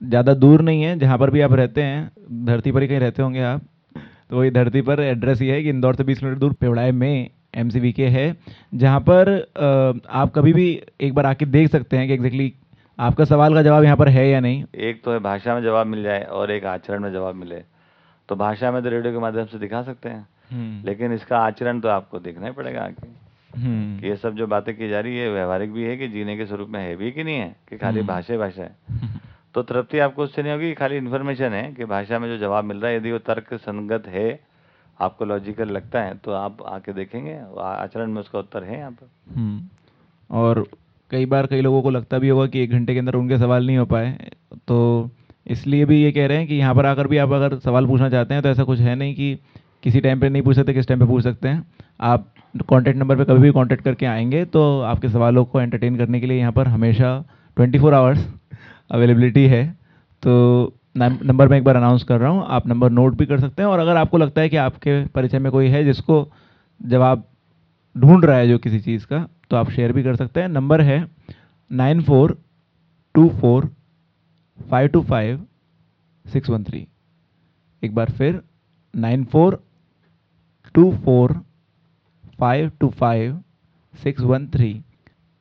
ज़्यादा दूर नहीं है जहाँ पर भी आप रहते हैं धरती पर ही कहीं रहते होंगे आप तो वही धरती पर एड्रेस ये है कि इंदौर से 20 किलोमीटर दूर पेवड़ाई में एम के है जहाँ पर आप कभी भी एक बार आके देख सकते हैं कि एग्जैक्टली आपका सवाल का जवाब यहाँ पर है या नहीं। एक तो है भाषा में जवाब मिल जाए और एक आचरण में जवाब मिले तो भाषा में तो रेडियो के माध्यम से दिखा सकते हैं। हम्म, लेकिन इसका आचरण तो आपको देखना ही पड़ेगा हम्म, कि ये सब जो बातें की जा रही है व्यवहारिक भी है कि जीने के स्वरूप में है भी कि नहीं है कि खाली हम्म। भाषा भाषा है। तो तृप्ति आपको उससे नहीं होगी खाली इन्फॉर्मेशन है कि भाषा में जो जवाब मिल रहा है यदि वो तर्क संगत है आपको लॉजिकल लगता है तो आप आके देखेंगे आचरण में उसका उत्तर है यहाँ पर। हम्म, और कई बार कई लोगों को लगता भी होगा कि एक घंटे के अंदर उनके सवाल नहीं हो पाए तो इसलिए भी ये कह रहे हैं कि यहाँ पर आकर भी आप अगर सवाल पूछना चाहते हैं तो ऐसा कुछ है नहीं कि किसी टाइम पे नहीं पूछ सकते किस टाइम पे पूछ सकते हैं। आप कॉन्टैक्ट नंबर पे कभी भी कॉन्टैक्ट करके आएँगे तो आपके सवालों को एंटरटेन करने के लिए यहाँ पर हमेशा 24 फोर आवर्स अवेलेबिलिटी है तो नंबर मैं एक बार अनाउंस कर रहा हूँ, आप नंबर नोट भी कर सकते हैं और अगर आपको लगता है कि आपके परिचय में कोई है जिसको जवाब ढूंढ रहा है जो किसी चीज़ का तो आप शेयर भी कर सकते हैं। नंबर है nine four two four five two five six one three एक बार फिर nine four two four five two five six one three